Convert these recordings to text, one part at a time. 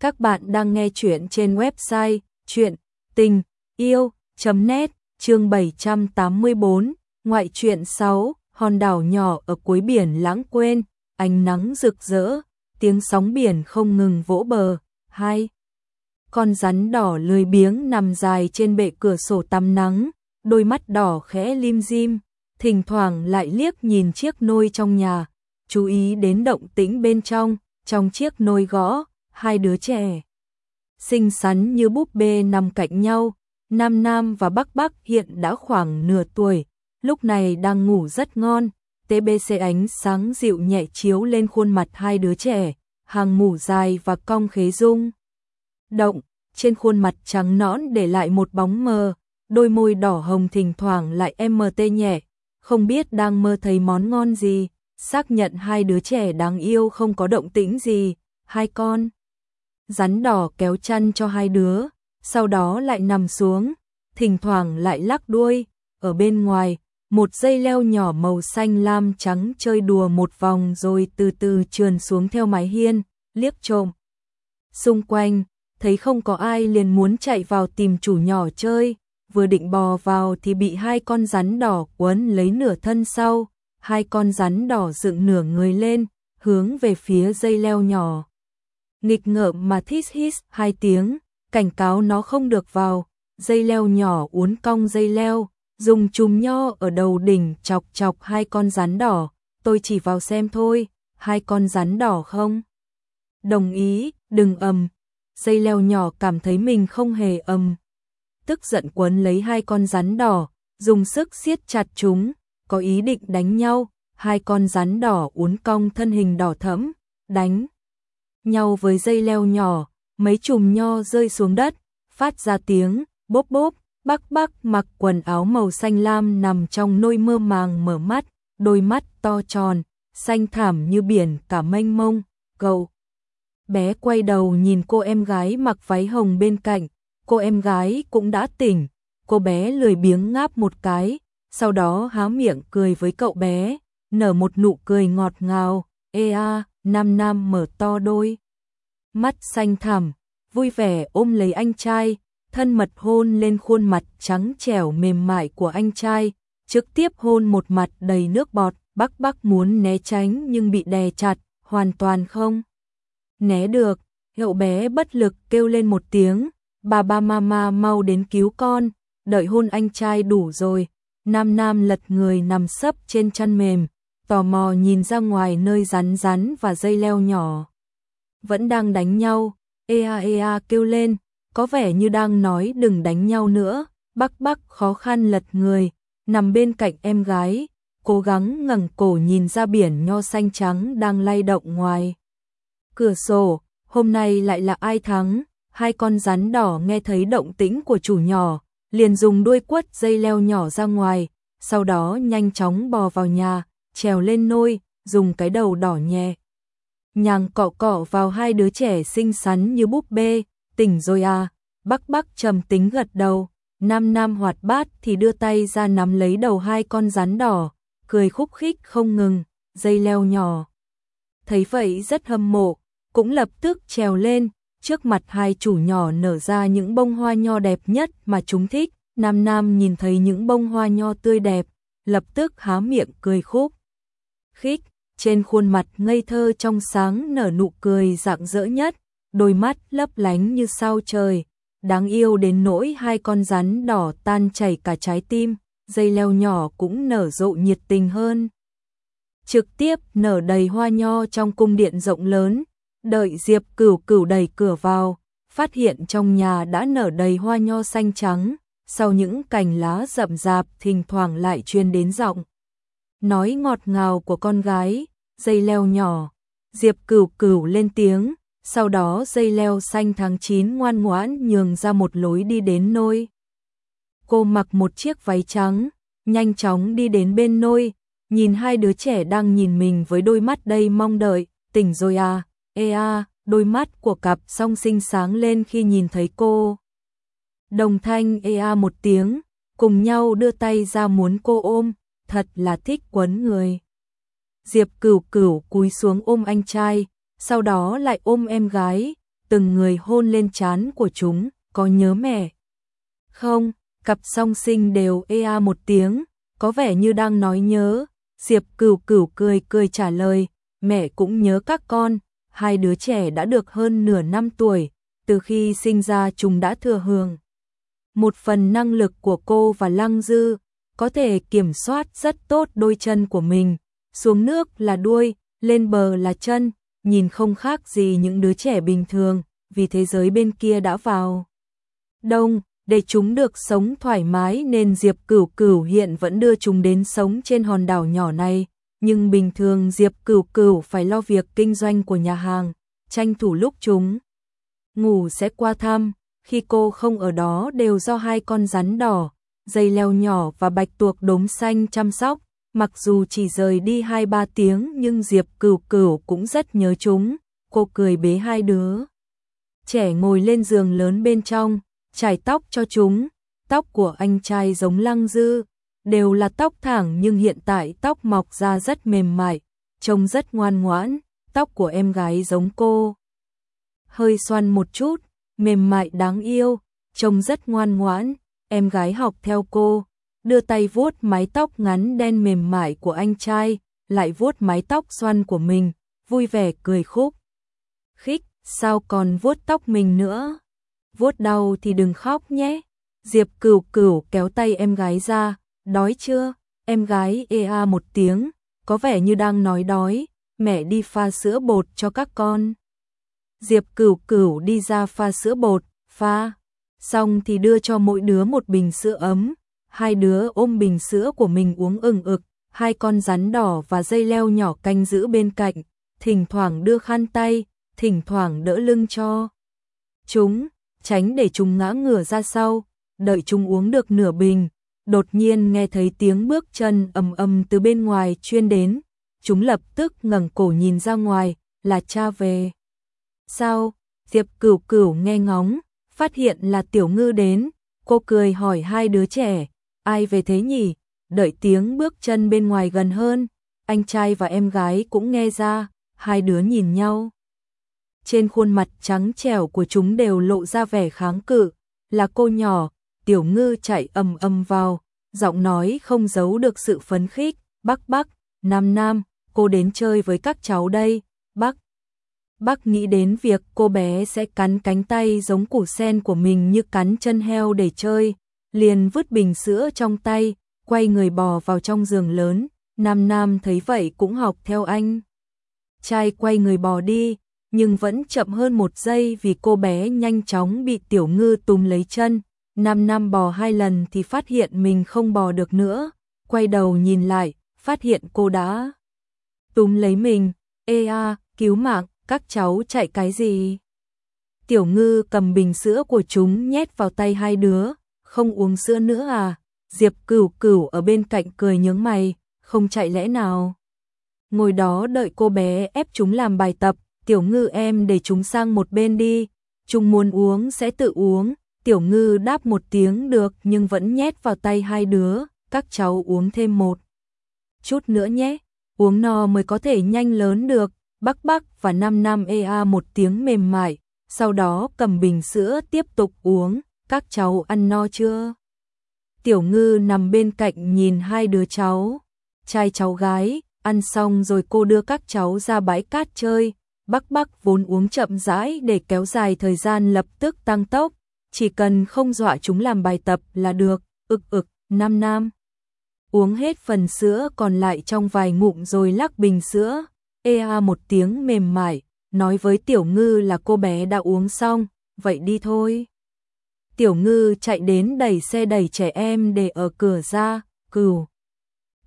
Các bạn đang nghe chuyện trên website chuyện tình yêu.net chương 784, ngoại truyện 6, hòn đảo nhỏ ở cuối biển lãng quên, ánh nắng rực rỡ, tiếng sóng biển không ngừng vỗ bờ. Hai Con rắn đỏ lười biếng nằm dài trên bệ cửa sổ tắm nắng, đôi mắt đỏ khẽ lim dim, thỉnh thoảng lại liếc nhìn chiếc nôi trong nhà, chú ý đến động tĩnh bên trong, trong chiếc nôi gõ, hai đứa trẻ. Xinh xắn như búp bê nằm cạnh nhau, Nam Nam và Bắc Bắc hiện đã khoảng nửa tuổi, lúc này đang ngủ rất ngon, TBC ánh sáng dịu nhẹ chiếu lên khuôn mặt hai đứa trẻ, hàng mủ dài và cong khế dung. Động, trên khuôn mặt trắng nõn để lại một bóng mờ, đôi môi đỏ hồng thỉnh thoảng lại MT nhẹ, không biết đang mơ thấy món ngon gì, xác nhận hai đứa trẻ đáng yêu không có động tĩnh gì, hai con. Rắn đỏ kéo chăn cho hai đứa, sau đó lại nằm xuống, thỉnh thoảng lại lắc đuôi, ở bên ngoài, một dây leo nhỏ màu xanh lam trắng chơi đùa một vòng rồi từ từ trườn xuống theo mái hiên, liếc trộm. Xung quanh, thấy không có ai liền muốn chạy vào tìm chủ nhỏ chơi, vừa định bò vào thì bị hai con rắn đỏ quấn lấy nửa thân sau, hai con rắn đỏ dựng nửa người lên, hướng về phía dây leo nhỏ. Nghịch ngợm mà thít hít hai tiếng, cảnh cáo nó không được vào, dây leo nhỏ uốn cong dây leo, dùng chùm nho ở đầu đỉnh chọc chọc hai con rắn đỏ, tôi chỉ vào xem thôi, hai con rắn đỏ không? Đồng ý, đừng ầm. Dây leo nhỏ cảm thấy mình không hề ầm. Tức giận quấn lấy hai con rắn đỏ, dùng sức siết chặt chúng, có ý định đánh nhau, hai con rắn đỏ uốn cong thân hình đỏ thẫm, đánh nhau với dây leo nhỏ, mấy chùm nho rơi xuống đất, phát ra tiếng bốp bốp, Bắc Bắc mặc quần áo màu xanh lam nằm trong nôi mơ màng mở mắt, đôi mắt to tròn, xanh thảm như biển cả mênh mông, cậu. Bé quay đầu nhìn cô em gái mặc váy hồng bên cạnh, cô em gái cũng đã tỉnh, cô bé lười biếng ngáp một cái, sau đó há miệng cười với cậu bé, nở một nụ cười ngọt ngào, ê a, nam nam mở to đôi. Mắt xanh thẳm, vui vẻ ôm lấy anh trai, thân mật hôn lên khuôn mặt trắng trẻo mềm mại của anh trai, trực tiếp hôn một mặt đầy nước bọt, bắc bắc muốn né tránh nhưng bị đè chặt, hoàn toàn không. Né được, hậu bé bất lực kêu lên một tiếng, bà ba mama mau đến cứu con, đợi hôn anh trai đủ rồi, nam nam lật người nằm sấp trên chăn mềm, tò mò nhìn ra ngoài nơi rắn rắn và dây leo nhỏ. Vẫn đang đánh nhau, ea ea kêu lên, có vẻ như đang nói đừng đánh nhau nữa, bắc bắc khó khăn lật người, nằm bên cạnh em gái, cố gắng ngẩng cổ nhìn ra biển nho xanh trắng đang lay động ngoài. Cửa sổ, hôm nay lại là ai thắng, hai con rắn đỏ nghe thấy động tĩnh của chủ nhỏ, liền dùng đuôi quất dây leo nhỏ ra ngoài, sau đó nhanh chóng bò vào nhà, trèo lên nôi, dùng cái đầu đỏ nhẹ. Nhàng cọ cọ vào hai đứa trẻ xinh xắn như búp bê, tỉnh rồi à, bắc bắc trầm tính gật đầu, nam nam hoạt bát thì đưa tay ra nắm lấy đầu hai con rắn đỏ, cười khúc khích không ngừng, dây leo nhỏ. Thấy vậy rất hâm mộ, cũng lập tức trèo lên, trước mặt hai chủ nhỏ nở ra những bông hoa nho đẹp nhất mà chúng thích, nam nam nhìn thấy những bông hoa nho tươi đẹp, lập tức há miệng cười khúc. Khích, trên khuôn mặt ngây thơ trong sáng nở nụ cười rạng rỡ nhất, đôi mắt lấp lánh như sao trời, đáng yêu đến nỗi hai con rắn đỏ tan chảy cả trái tim, dây leo nhỏ cũng nở rộ nhiệt tình hơn. Trực tiếp nở đầy hoa nho trong cung điện rộng lớn, đợi Diệp Cửu Cửu đẩy cửa vào, phát hiện trong nhà đã nở đầy hoa nho xanh trắng, sau những cành lá rậm rạp thỉnh thoảng lại truyền đến giọng nói ngọt ngào của con gái, dây leo nhỏ. Diệp Cửu Cửu lên tiếng, sau đó dây leo xanh tháng 9 ngoan ngoãn nhường ra một lối đi đến nôi. Cô mặc một chiếc váy trắng, nhanh chóng đi đến bên nôi, nhìn hai đứa trẻ đang nhìn mình với đôi mắt đầy mong đợi, tỉnh rồi à, ê à, đôi mắt của cặp song sinh sáng lên khi nhìn thấy cô. Đồng thanh ê à một tiếng, cùng nhau đưa tay ra muốn cô ôm, thật là thích quấn người. Diệp cửu cửu cúi xuống ôm anh trai, sau đó lại ôm em gái, từng người hôn lên trán của chúng, có nhớ mẹ? Không, cặp song sinh đều ea một tiếng, có vẻ như đang nói nhớ. Diệp Cửu Cửu cười cười trả lời, mẹ cũng nhớ các con, hai đứa trẻ đã được hơn nửa năm tuổi, từ khi sinh ra chúng đã thừa hưởng. Một phần năng lực của cô và Lăng Dư, có thể kiểm soát rất tốt đôi chân của mình, xuống nước là đuôi, lên bờ là chân, nhìn không khác gì những đứa trẻ bình thường, vì thế giới bên kia đã vào. Đông, để chúng được sống thoải mái nên Diệp Cửu Cửu hiện vẫn đưa chúng đến sống trên hòn đảo nhỏ này, nhưng bình thường Diệp Cửu Cửu phải lo việc kinh doanh của nhà hàng, tranh thủ lúc chúng ngủ sẽ qua thăm, khi cô không ở đó đều do hai con rắn đỏ, dây leo nhỏ và bạch tuộc đốm xanh chăm sóc, mặc dù chỉ rời đi 2-3 tiếng nhưng Diệp Cửu Cửu cũng rất nhớ chúng, cô cười bế hai đứa. Trẻ ngồi lên giường lớn bên trong, chải tóc cho chúng, tóc của anh trai giống lăng dư, đều là tóc thẳng nhưng hiện tại tóc mọc ra rất mềm mại, trông rất ngoan ngoãn, tóc của em gái giống cô. Hơi xoăn một chút, mềm mại đáng yêu, trông rất ngoan ngoãn, em gái học theo cô, đưa tay vuốt mái tóc ngắn đen mềm mại của anh trai, lại vuốt mái tóc xoăn của mình, vui vẻ cười khúc. Khích, sao còn vuốt tóc mình nữa? vuốt đau thì đừng khóc nhé. Diệp cửu cửu kéo tay em gái ra, đói chưa? Em gái ê a một tiếng, có vẻ như đang nói đói, mẹ đi pha sữa bột cho các con. Diệp cửu cửu đi ra pha sữa bột, pha, xong thì đưa cho mỗi đứa một bình sữa ấm, hai đứa ôm bình sữa của mình uống ừng ực, hai con rắn đỏ và dây leo nhỏ canh giữ bên cạnh, thỉnh thoảng đưa khăn tay, thỉnh thoảng đỡ lưng cho. Chúng, tránh để chúng ngã ngửa ra sau, đợi chúng uống được nửa bình, đột nhiên nghe thấy tiếng bước chân ầm ầm từ bên ngoài chuyên đến, chúng lập tức ngẩng cổ nhìn ra ngoài, là cha về. Sao? Diệp Cửu Cửu nghe ngóng, phát hiện là Tiểu Ngư đến, cô cười hỏi hai đứa trẻ, ai về thế nhỉ? Đợi tiếng bước chân bên ngoài gần hơn, anh trai và em gái cũng nghe ra, hai đứa nhìn nhau trên khuôn mặt trắng trẻo của chúng đều lộ ra vẻ kháng cự, là cô nhỏ, tiểu ngư chạy ầm ầm vào, giọng nói không giấu được sự phấn khích, bác bác, nam nam, cô đến chơi với các cháu đây, bác. Bác nghĩ đến việc cô bé sẽ cắn cánh tay giống củ sen của mình như cắn chân heo để chơi, liền vứt bình sữa trong tay, quay người bò vào trong giường lớn, nam nam thấy vậy cũng học theo anh. Trai quay người bò đi, nhưng vẫn chậm hơn một giây vì cô bé nhanh chóng bị tiểu ngư túm lấy chân. nam nam bò hai lần thì phát hiện mình không bò được nữa, quay đầu nhìn lại, phát hiện cô đã túm lấy mình, ê a, cứu mạng, các cháu chạy cái gì? Tiểu ngư cầm bình sữa của chúng nhét vào tay hai đứa, không uống sữa nữa à? Diệp cửu cửu ở bên cạnh cười nhướng mày, không chạy lẽ nào? Ngồi đó đợi cô bé ép chúng làm bài tập, tiểu ngư em để chúng sang một bên đi, chúng muốn uống sẽ tự uống, tiểu ngư đáp một tiếng được nhưng vẫn nhét vào tay hai đứa, các cháu uống thêm một chút nữa nhé, uống no mới có thể nhanh lớn được, bắc bắc và năm năm ea một tiếng mềm mại, sau đó cầm bình sữa tiếp tục uống, các cháu ăn no chưa? Tiểu ngư nằm bên cạnh nhìn hai đứa cháu, trai cháu gái, ăn xong rồi cô đưa các cháu ra bãi cát chơi, Bắc Bắc vốn uống chậm rãi để kéo dài thời gian lập tức tăng tốc, chỉ cần không dọa chúng làm bài tập là được, ực ực, nam nam. Uống hết phần sữa còn lại trong vài ngụm rồi lắc bình sữa, ea một tiếng mềm mại, nói với Tiểu Ngư là cô bé đã uống xong, vậy đi thôi. Tiểu Ngư chạy đến đẩy xe đẩy trẻ em để ở cửa ra, cửu.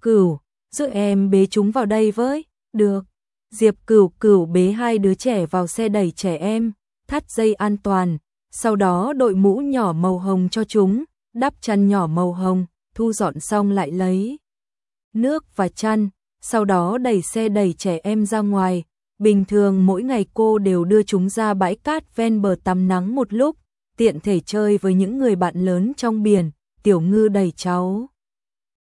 Cửu, giúp em bế chúng vào đây với, được. Diệp Cửu Cửu bế hai đứa trẻ vào xe đẩy trẻ em, thắt dây an toàn, sau đó đội mũ nhỏ màu hồng cho chúng, đắp chăn nhỏ màu hồng, thu dọn xong lại lấy nước và chăn, sau đó đẩy xe đẩy trẻ em ra ngoài. Bình thường mỗi ngày cô đều đưa chúng ra bãi cát ven bờ tắm nắng một lúc, tiện thể chơi với những người bạn lớn trong biển, tiểu ngư đẩy cháu.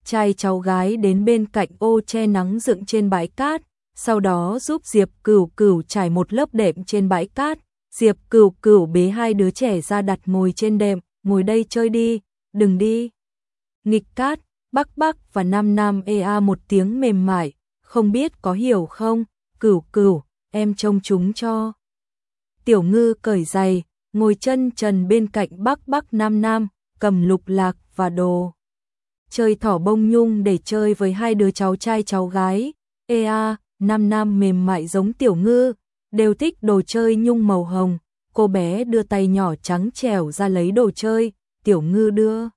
Trai cháu gái đến bên cạnh ô che nắng dựng trên bãi cát, sau đó giúp Diệp Cửu Cửu trải một lớp đệm trên bãi cát, Diệp Cửu Cửu bế hai đứa trẻ ra đặt ngồi trên đệm, ngồi đây chơi đi, đừng đi. Nghịch cát, Bắc Bắc và Nam Nam ea một tiếng mềm mại, không biết có hiểu không, Cửu Cửu, em trông chúng cho. Tiểu Ngư cởi giày, ngồi chân trần bên cạnh Bắc Bắc Nam Nam, cầm lục lạc và đồ. Chơi thỏ bông nhung để chơi với hai đứa cháu trai cháu gái. Ea, Nam Nam mềm mại giống Tiểu Ngư, đều thích đồ chơi nhung màu hồng. Cô bé đưa tay nhỏ trắng trẻo ra lấy đồ chơi, Tiểu Ngư đưa.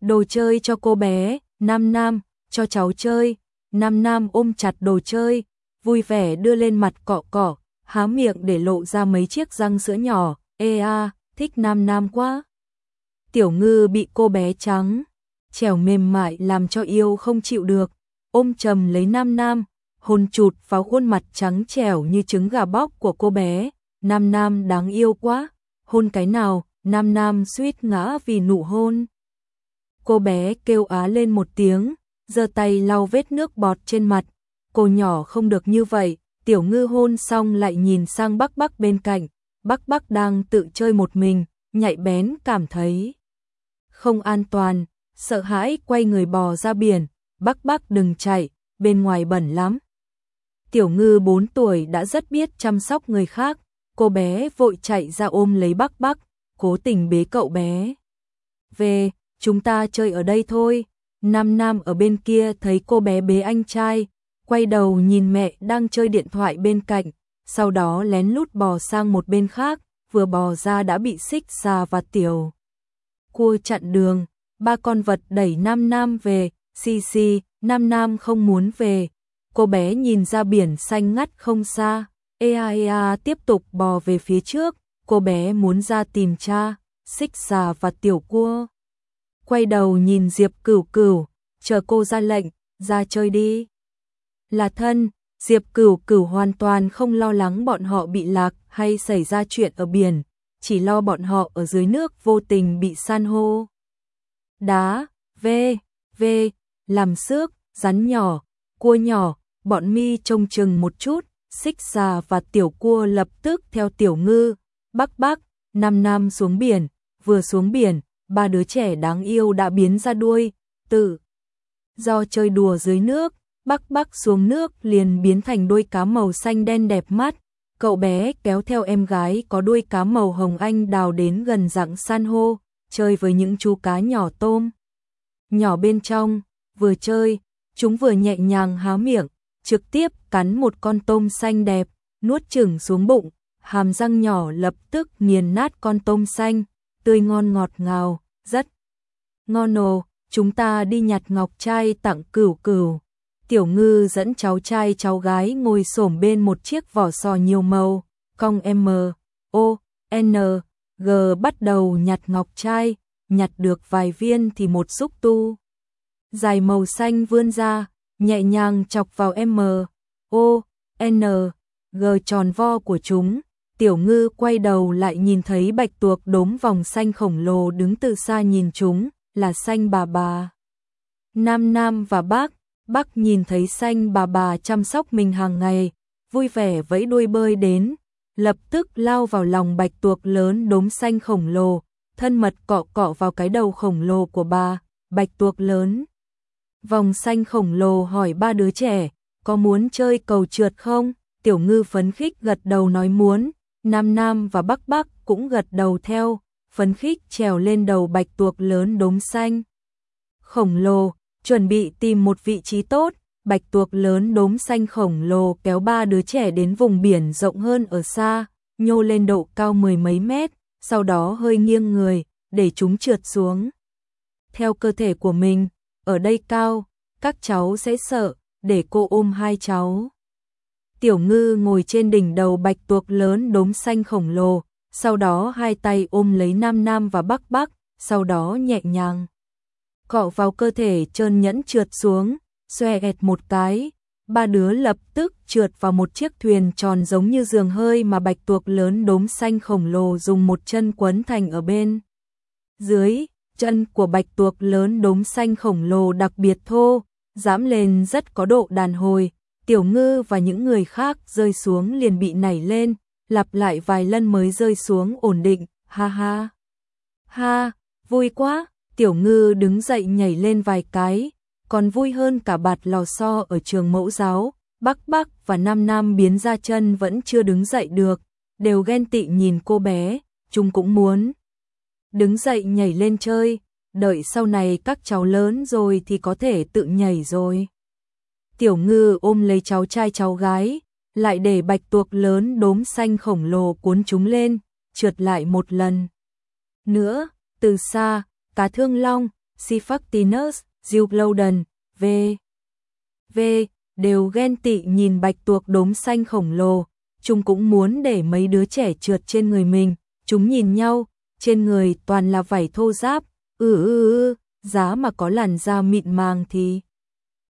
Đồ chơi cho cô bé, Nam Nam, cho cháu chơi. Nam Nam ôm chặt đồ chơi, vui vẻ đưa lên mặt cọ cọ, há miệng để lộ ra mấy chiếc răng sữa nhỏ. Ea, thích Nam Nam quá. Tiểu Ngư bị cô bé trắng, trẻo mềm mại làm cho yêu không chịu được, ôm chầm lấy Nam Nam, hôn chụt vào khuôn mặt trắng trẻo như trứng gà bóc của cô bé, Nam Nam đáng yêu quá, hôn cái nào, Nam Nam suýt ngã vì nụ hôn. Cô bé kêu á lên một tiếng, giơ tay lau vết nước bọt trên mặt, cô nhỏ không được như vậy, tiểu ngư hôn xong lại nhìn sang bắc bắc bên cạnh, bắc bắc đang tự chơi một mình, nhạy bén cảm thấy không an toàn, sợ hãi quay người bò ra biển, bắc bắc đừng chạy, bên ngoài bẩn lắm. Tiểu ngư 4 tuổi đã rất biết chăm sóc người khác, cô bé vội chạy ra ôm lấy bắc bắc, cố tình bế cậu bé. Về, chúng ta chơi ở đây thôi. Nam Nam ở bên kia thấy cô bé bế anh trai, quay đầu nhìn mẹ đang chơi điện thoại bên cạnh, sau đó lén lút bò sang một bên khác, vừa bò ra đã bị xích xà và tiểu. Cua chặn đường, ba con vật đẩy Nam Nam về, xì xì, Nam Nam không muốn về. Cô bé nhìn ra biển xanh ngắt không xa, ea ea tiếp tục bò về phía trước, cô bé muốn ra tìm cha, xích xà và tiểu cua. Quay đầu nhìn Diệp Cửu Cửu, chờ cô ra lệnh, ra chơi đi. Là thân, Diệp Cửu Cửu hoàn toàn không lo lắng bọn họ bị lạc hay xảy ra chuyện ở biển, chỉ lo bọn họ ở dưới nước vô tình bị san hô. Đá, vê, vê, làm xước, rắn nhỏ, cua nhỏ, bọn mi trông chừng một chút, xích xà và tiểu cua lập tức theo tiểu ngư, bắc bắc, năm năm xuống biển, vừa xuống biển, ba đứa trẻ đáng yêu đã biến ra đuôi, Tử, do chơi đùa dưới nước, bắc bắc xuống nước liền biến thành đuôi cá màu xanh đen đẹp mắt. Cậu bé kéo theo em gái có đuôi cá màu hồng anh đào đến gần dạng san hô, chơi với những chú cá nhỏ tôm. Nhỏ bên trong, vừa chơi, chúng vừa nhẹ nhàng há miệng, trực tiếp cắn một con tôm xanh đẹp, nuốt chửng xuống bụng, hàm răng nhỏ lập tức nghiền nát con tôm xanh, tươi ngon ngọt ngào, rất ngon nồ, chúng ta đi nhặt ngọc trai tặng cửu cửu. Tiểu ngư dẫn cháu trai cháu gái ngồi xổm bên một chiếc vỏ sò nhiều màu, cong M, O, N, G bắt đầu nhặt ngọc trai, nhặt được vài viên thì một xúc tu. Dài màu xanh vươn ra, nhẹ nhàng chọc vào M, O, N, G tròn vo của chúng. Tiểu ngư quay đầu lại nhìn thấy bạch tuộc đốm vòng xanh khổng lồ đứng từ xa nhìn chúng, là xanh bà bà. Nam Nam và bác, bác nhìn thấy xanh bà bà chăm sóc mình hàng ngày, vui vẻ vẫy đuôi bơi đến, lập tức lao vào lòng bạch tuộc lớn đốm xanh khổng lồ, thân mật cọ cọ vào cái đầu khổng lồ của bà, bạch tuộc lớn. Vòng xanh khổng lồ hỏi ba đứa trẻ, có muốn chơi cầu trượt không? Tiểu ngư phấn khích gật đầu nói muốn, Nam Nam và Bắc Bắc cũng gật đầu theo, phấn khích trèo lên đầu bạch tuộc lớn đốm xanh. Khổng lồ, chuẩn bị tìm một vị trí tốt, bạch tuộc lớn đốm xanh khổng lồ kéo ba đứa trẻ đến vùng biển rộng hơn ở xa, nhô lên độ cao mười mấy mét, sau đó hơi nghiêng người, để chúng trượt xuống. Theo cơ thể của mình, ở đây cao, các cháu sẽ sợ, để cô ôm hai cháu. Tiểu ngư ngồi trên đỉnh đầu bạch tuộc lớn đốm xanh khổng lồ, sau đó hai tay ôm lấy Nam Nam và Bắc Bắc, sau đó nhẹ nhàng. Cọ vào cơ thể trơn nhẫn trượt xuống, xòe ẹt một cái, ba đứa lập tức trượt vào một chiếc thuyền tròn giống như giường hơi mà bạch tuộc lớn đốm xanh khổng lồ dùng một chân quấn thành ở bên. Dưới, chân của bạch tuộc lớn đốm xanh khổng lồ đặc biệt thô, dám lên rất có độ đàn hồi, tiểu ngư và những người khác rơi xuống liền bị nảy lên, lặp lại vài lần mới rơi xuống ổn định, ha ha. Ha, vui quá, tiểu ngư đứng dậy nhảy lên vài cái, còn vui hơn cả bạt lò xo ở trường mẫu giáo, Bắc Bắc và Nam Nam biến ra chân vẫn chưa đứng dậy được, đều ghen tị nhìn cô bé, chúng cũng muốn. Đứng dậy nhảy lên chơi, đợi sau này các cháu lớn rồi thì có thể tự nhảy rồi. Tiểu ngư ôm lấy cháu trai cháu gái, lại để bạch tuộc lớn đốm xanh khổng lồ cuốn chúng lên, trượt lại một lần. Nữa, từ xa, cá thương long, Siphactinus, Zeuglodon, V. V. đều ghen tị nhìn bạch tuộc đốm xanh khổng lồ, chúng cũng muốn để mấy đứa trẻ trượt trên người mình, chúng nhìn nhau, trên người toàn là vảy thô giáp, ừ ừ ừ, giá mà có làn da mịn màng thì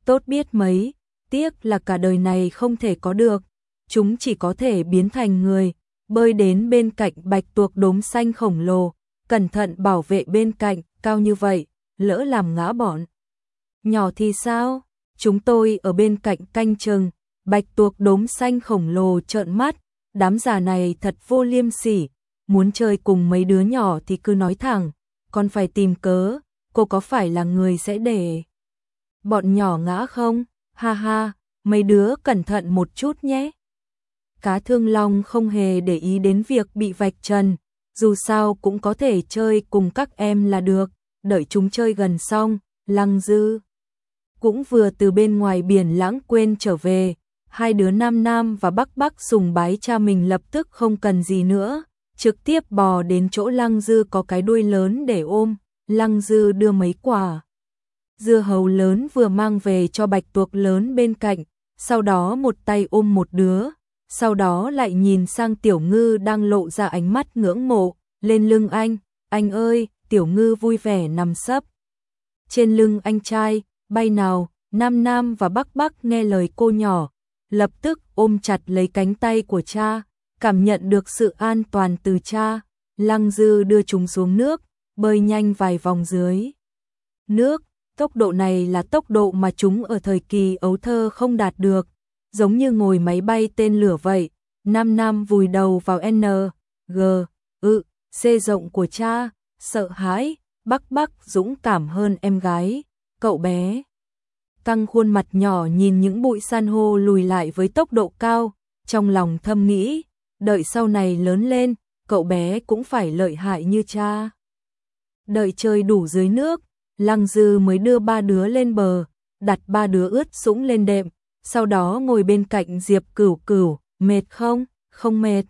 tốt biết mấy, tiếc là cả đời này không thể có được, chúng chỉ có thể biến thành người, bơi đến bên cạnh bạch tuộc đốm xanh khổng lồ, cẩn thận bảo vệ bên cạnh, cao như vậy, lỡ làm ngã bọn. Nhỏ thì sao? Chúng tôi ở bên cạnh canh chừng, bạch tuộc đốm xanh khổng lồ trợn mắt, đám già này thật vô liêm sỉ, muốn chơi cùng mấy đứa nhỏ thì cứ nói thẳng, còn phải tìm cớ, cô có phải là người sẽ để bọn nhỏ ngã không? Ha ha, mấy đứa cẩn thận một chút nhé. Cá thương long không hề để ý đến việc bị vạch trần, dù sao cũng có thể chơi cùng các em là được, đợi chúng chơi gần xong, lăng dư. Cũng vừa từ bên ngoài biển lãng quên trở về, hai đứa nam nam và bắc bắc sùng bái cha mình lập tức không cần gì nữa, trực tiếp bò đến chỗ lăng dư có cái đuôi lớn để ôm, lăng dư đưa mấy quả. Dưa hấu lớn vừa mang về cho bạch tuộc lớn bên cạnh, sau đó một tay ôm một đứa, sau đó lại nhìn sang tiểu ngư đang lộ ra ánh mắt ngưỡng mộ, lên lưng anh, anh ơi, tiểu ngư vui vẻ nằm sấp. Trên lưng anh trai, bay nào, nam nam và bắc bắc nghe lời cô nhỏ, lập tức ôm chặt lấy cánh tay của cha, cảm nhận được sự an toàn từ cha, lăng dư đưa chúng xuống nước, bơi nhanh vài vòng dưới. Nước, tốc độ này là tốc độ mà chúng ở thời kỳ ấu thơ không đạt được, giống như ngồi máy bay tên lửa vậy. Nam Nam vùi đầu vào N, G, ự, C rộng của cha, sợ hãi, Bắc Bắc dũng cảm hơn em gái, cậu bé. Căng khuôn mặt nhỏ nhìn những bụi san hô lùi lại với tốc độ cao, trong lòng thâm nghĩ, đợi sau này lớn lên, cậu bé cũng phải lợi hại như cha. Đợi chơi đủ dưới nước, Lăng Dư mới đưa ba đứa lên bờ, đặt ba đứa ướt sũng lên đệm, sau đó ngồi bên cạnh Diệp Cửu Cửu, mệt không? Không mệt.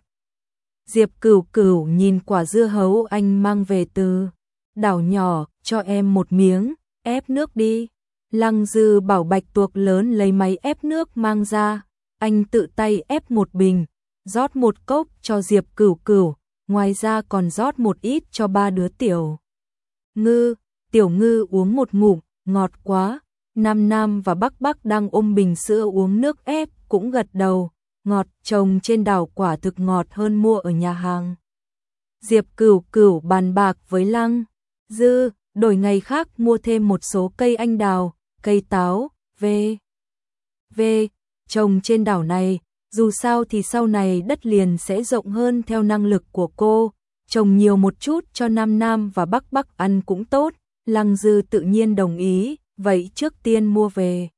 Diệp Cửu Cửu nhìn quả dưa hấu anh mang về từ đảo nhỏ, cho em một miếng, ép nước đi. Lăng Dư bảo Bạch Tuộc lớn lấy máy ép nước mang ra, anh tự tay ép một bình, rót một cốc cho Diệp Cửu Cửu, ngoài ra còn rót một ít cho ba đứa tiểu. Ngư, tiểu ngư uống một ngụm, ngọt quá, Nam Nam và Bắc Bắc đang ôm bình sữa uống nước ép, cũng gật đầu, ngọt trồng trên đảo quả thực ngọt hơn mua ở nhà hàng. Diệp Cửu Cửu bàn bạc với Lăng Dư, đổi ngày khác mua thêm một số cây anh đào, cây táo, v. v. trồng trên đảo này, dù sao thì sau này đất liền sẽ rộng hơn theo năng lực của cô, trồng nhiều một chút cho Nam Nam và Bắc Bắc ăn cũng tốt, Lăng Dư tự nhiên đồng ý, vậy trước tiên mua về.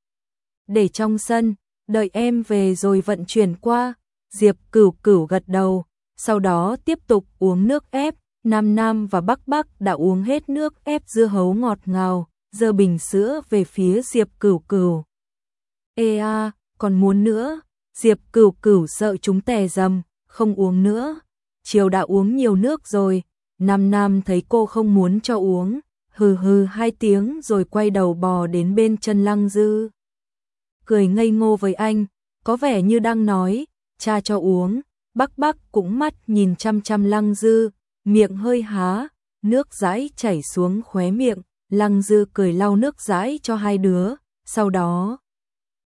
Để trong sân, đợi em về rồi vận chuyển qua, Diệp cửu cửu gật đầu, sau đó tiếp tục uống nước ép, Nam Nam và Bắc Bắc đã uống hết nước ép dưa hấu ngọt ngào, giơ bình sữa về phía Diệp cửu cửu. Ê a, còn muốn nữa, Diệp cửu cửu sợ chúng tè dầm, không uống nữa, chiều đã uống nhiều nước rồi, Nam Nam thấy cô không muốn cho uống, hừ hừ hai tiếng rồi quay đầu bò đến bên chân lăng dư. Cười ngây ngô với anh, có vẻ như đang nói, cha cho uống, bắc bắc cũng mắt nhìn chăm chăm lăng dư, miệng hơi há, nước dãi chảy xuống khóe miệng, lăng dư cười lau nước dãi cho hai đứa, sau đó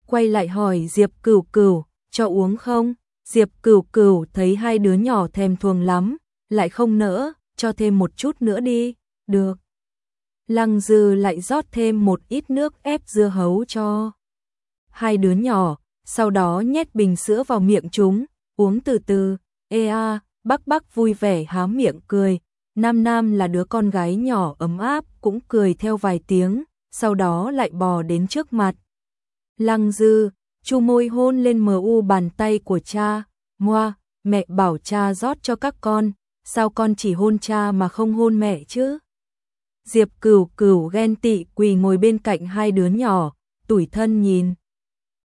quay lại hỏi Diệp cửu cửu, cho uống không? Diệp cửu cửu thấy hai đứa nhỏ thèm thuồng lắm, lại không nỡ, cho thêm một chút nữa đi, được. Lăng Dư lại rót thêm một ít nước ép dưa hấu cho hai đứa nhỏ, sau đó nhét bình sữa vào miệng chúng, uống từ từ, Ê a, bác bác vui vẻ há miệng cười, Nam Nam là đứa con gái nhỏ ấm áp cũng cười theo vài tiếng, sau đó lại bò đến trước mặt. Lăng Dư, chu môi hôn lên mờ u bàn tay của cha, moa, mẹ bảo cha rót cho các con, sao con chỉ hôn cha mà không hôn mẹ chứ? Diệp Cửu Cửu ghen tị quỳ ngồi bên cạnh hai đứa nhỏ, tủi thân nhìn.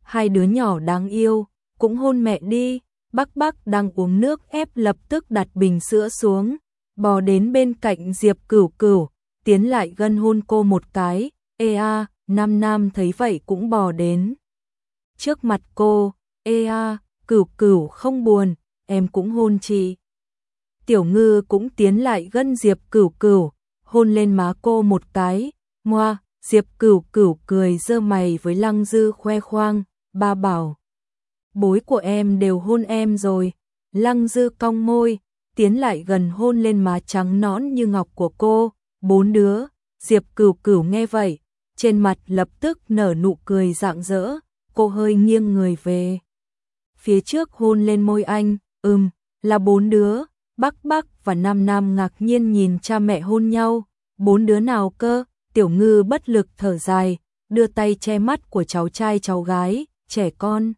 Hai đứa nhỏ đáng yêu, cũng hôn mẹ đi. Bác bác đang uống nước ép lập tức đặt bình sữa xuống, bò đến bên cạnh Diệp Cửu Cửu, tiến lại gân hôn cô một cái. Ê a, Nam Nam thấy vậy cũng bò đến. Trước mặt cô, ê a, Cửu Cửu không buồn, em cũng hôn chị. Tiểu Ngư cũng tiến lại gân Diệp Cửu Cửu, hôn lên má cô một cái. Moa, Diệp Cửu Cửu cười dơ mày với Lăng Dư khoe khoang, ba bảo. Bối của em đều hôn em rồi. Lăng Dư cong môi, tiến lại gần hôn lên má trắng nõn như ngọc của cô. Bốn đứa, Diệp Cửu Cửu nghe vậy, trên mặt lập tức nở nụ cười rạng rỡ, cô hơi nghiêng người về. Phía trước hôn lên môi anh, ừm, là bốn đứa, Bắc Bắc và Nam Nam ngạc nhiên nhìn cha mẹ hôn nhau, bốn đứa nào cơ, tiểu ngư bất lực thở dài, đưa tay che mắt của cháu trai cháu gái, trẻ con.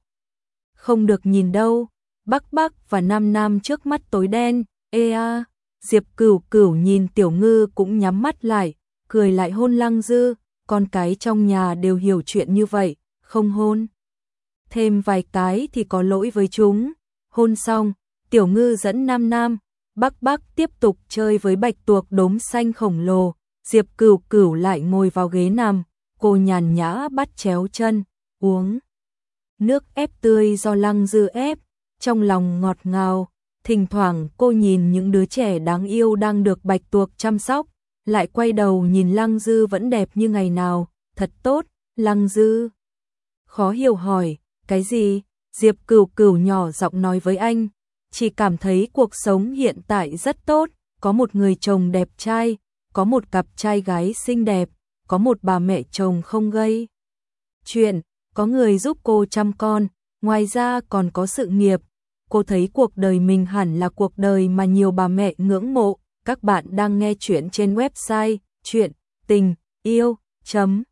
Không được nhìn đâu, Bắc Bắc và Nam Nam trước mắt tối đen, ê a, Diệp cửu cửu nhìn tiểu ngư cũng nhắm mắt lại, cười lại hôn lăng dư, con cái trong nhà đều hiểu chuyện như vậy, không hôn. Thêm vài cái thì có lỗi với chúng, hôn xong, tiểu ngư dẫn Nam Nam, Bắc Bắc tiếp tục chơi với bạch tuộc đốm xanh khổng lồ, Diệp Cửu Cửu lại ngồi vào ghế nằm, cô nhàn nhã bắt chéo chân, uống. Nước ép tươi do Lăng Dư ép, trong lòng ngọt ngào, thỉnh thoảng cô nhìn những đứa trẻ đáng yêu đang được bạch tuộc chăm sóc, lại quay đầu nhìn Lăng Dư vẫn đẹp như ngày nào, thật tốt, Lăng Dư. Khó hiểu hỏi, cái gì? Diệp Cửu Cửu nhỏ giọng nói với anh, chỉ cảm thấy cuộc sống hiện tại rất tốt, có một người chồng đẹp trai, có một cặp trai gái xinh đẹp, có một bà mẹ chồng không gây chuyện, có người giúp cô chăm con, ngoài ra còn có sự nghiệp. Cô thấy cuộc đời mình hẳn là cuộc đời mà nhiều bà mẹ ngưỡng mộ. Các bạn đang nghe chuyện trên website chuyện tình yêu.net